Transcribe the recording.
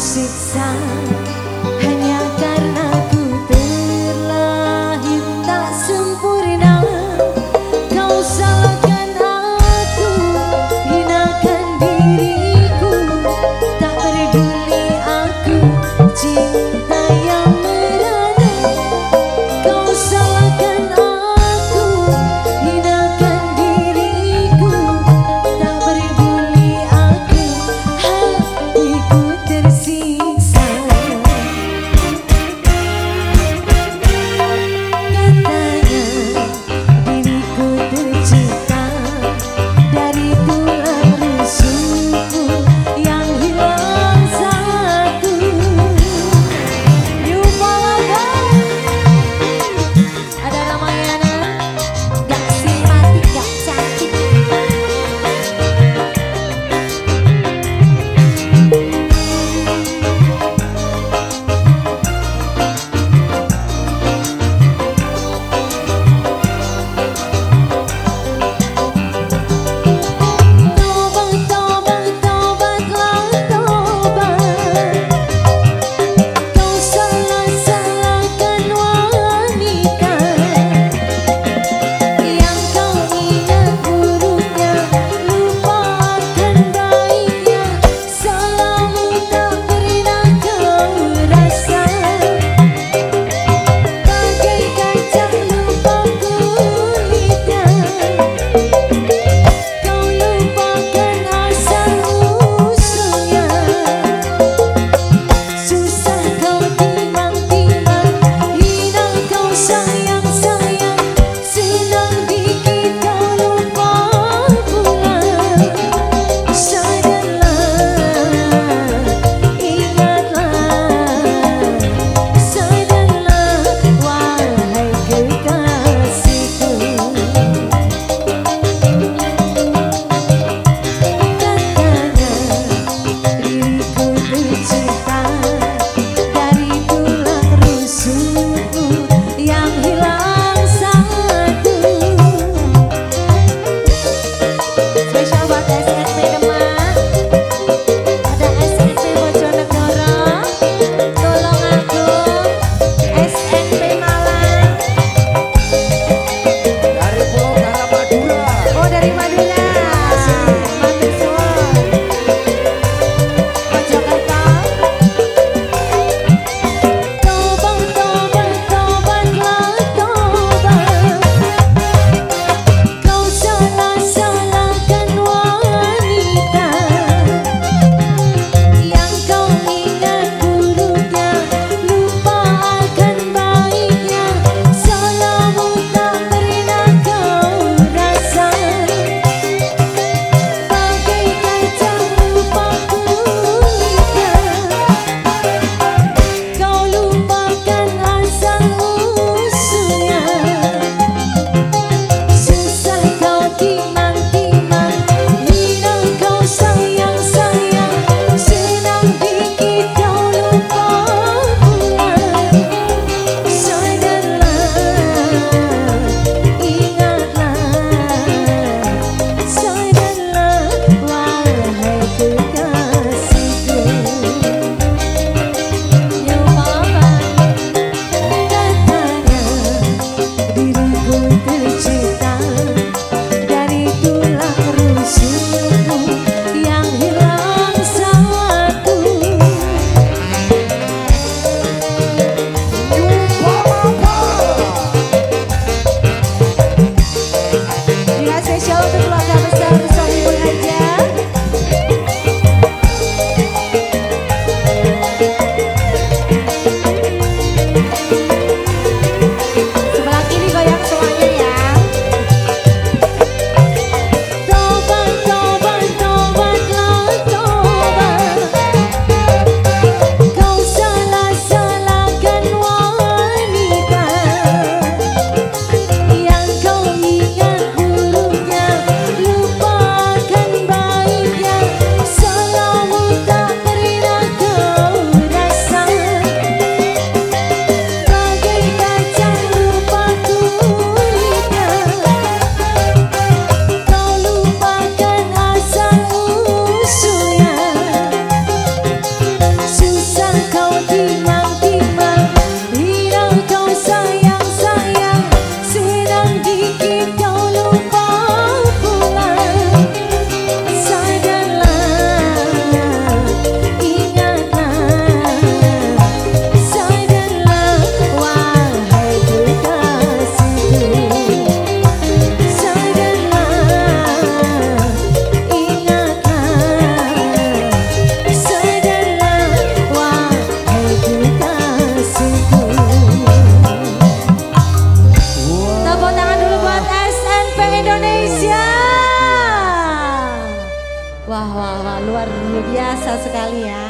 说散 sekali ya.